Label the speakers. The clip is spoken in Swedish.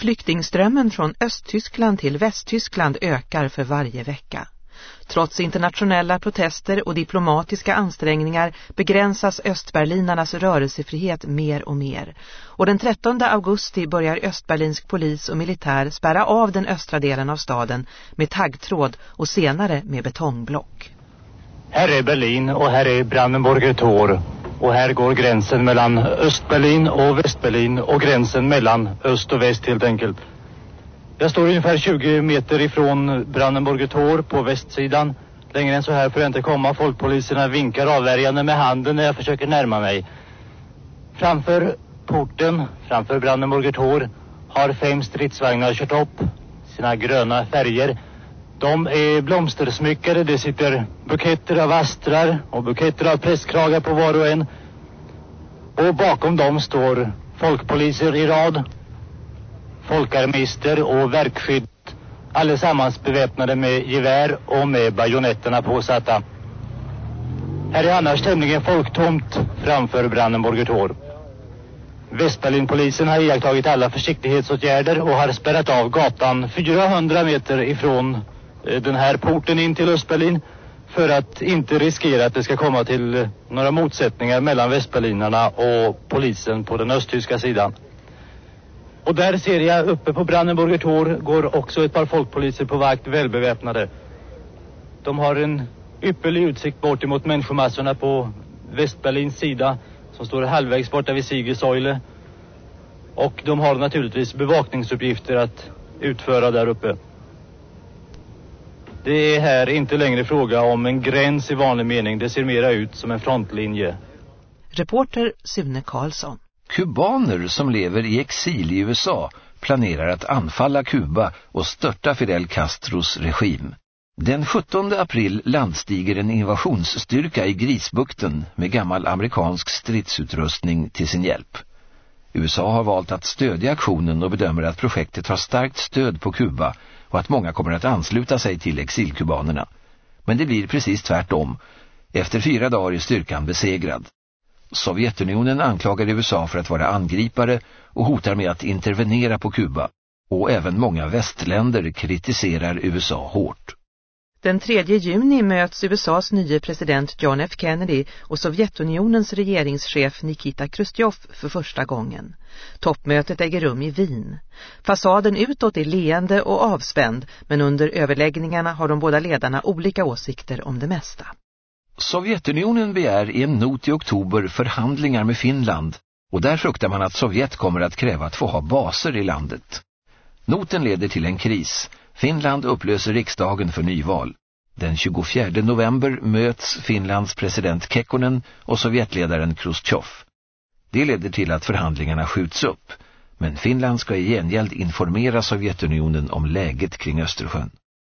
Speaker 1: Flyktingströmmen från Östtyskland till Västtyskland ökar för varje vecka. Trots internationella protester och diplomatiska ansträngningar begränsas östberlinarnas rörelsefrihet mer och mer. Och den 13 augusti börjar östberlinsk polis och militär spärra av den östra delen av staden med taggtråd och senare med betongblock.
Speaker 2: Här är Berlin och här är Brandenburger Tor. Och här går gränsen mellan Östberlin och Västberlin och gränsen mellan öst och väst helt enkelt. Jag står ungefär 20 meter ifrån Brandenburger Tor på västsidan. Längre än så här får jag inte komma. Folkpoliserna vinkar avvärjande med handen när jag försöker närma mig. Framför porten, framför Brandenburger Tor, har fem stridsvagnar kört upp sina gröna färger. De är blomstersmyckade. Det sitter buketter av astrar och buketter av prästkragar på var och en. Och bakom dem står folkpoliser i rad folkarmister och verkskydd allesammans beväpnade med gevär och med bajonetterna påsatta. Här är annars tämligen folktomt framför Brandenburger Tor. Västberlinpolisen har iakttagit alla försiktighetsåtgärder och har spärrat av gatan 400 meter ifrån Eh, den här porten in till Östberlin för att inte riskera att det ska komma till eh, några motsättningar mellan västberlinarna och polisen på den östtyska sidan. Och där ser jag uppe på Brandenburger Tor går också ett par folkpoliser på vakt välbeväpnade. De har en ypperlig utsikt bort emot människomassorna på Västberlins sida som står halvvägs borta vid Siegesäule. Och de har naturligtvis bevakningsuppgifter att utföra där uppe. Det är här inte längre fråga om en gräns i vanlig mening. Det ser mera ut som en frontlinje.
Speaker 1: Reporter Sune Karlsson.
Speaker 3: Kubaner som lever i exil i USA planerar att anfalla Kuba och störta Fidel Castros regim. Den 17 april landstiger en invasionsstyrka i Grisbukten med gammal amerikansk stridsutrustning till sin hjälp. USA har valt att stödja aktionen och bedömer att projektet har starkt stöd på Kuba och att många kommer att ansluta sig till exilkubanerna. Men det blir precis tvärtom. Efter fyra dagar är styrkan besegrad. Sovjetunionen anklagar USA för att vara angripare och hotar med att intervenera på Kuba. Och även många västländer kritiserar USA hårt.
Speaker 1: Den 3 juni möts USAs nye president John F. Kennedy och Sovjetunionens regeringschef Nikita Khrushchev för första gången. Toppmötet äger rum i Wien. Fasaden utåt är leende och avspänd men under överläggningarna har de båda ledarna olika åsikter om det mesta.
Speaker 3: Sovjetunionen begär i en not i oktober förhandlingar med Finland och där fruktar man att Sovjet kommer att kräva att få ha baser i landet. Noten leder till en kris. Finland upplöser riksdagen för nyval. Den 24 november möts Finlands president Kekkonen och Sovjetledaren Khrushchev. Det leder till att förhandlingarna skjuts upp, men Finland ska i gengäld informera Sovjetunionen om läget kring Östersjön.